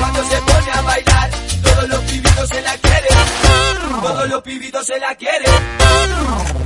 Cuando se pone a bailar, todos los pibitos se la quieren. Todos los pibitos se la quieren.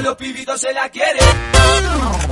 los pibitos se la quieren.